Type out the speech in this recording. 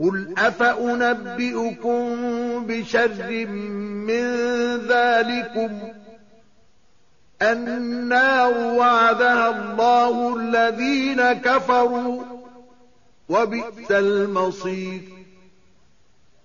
قل أفأنبئكم بشر من ذلكم النار وعدها الله الذين كفروا وبئس المصير